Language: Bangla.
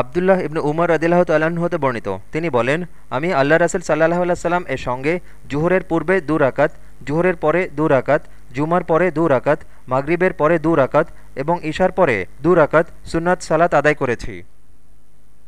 আবদুল্লাহ ইবনু উমর রদিল্লাহ তাল্লাহ্ন হতে বর্ণিত। তিনি বলেন, আমি আল্লাহ রাসুল সাল্লাহ সাল্লাম এর সঙ্গে জুহরের পূর্বে দু রাকাত, জুহরের পরে দু রাকাত, জুমার পরে দু রাকাত, মাগরিবের পরে দু রাকাত এবং ঈশার পরে দু রাকাত সুন্নাত সালাত আদায় করেছি।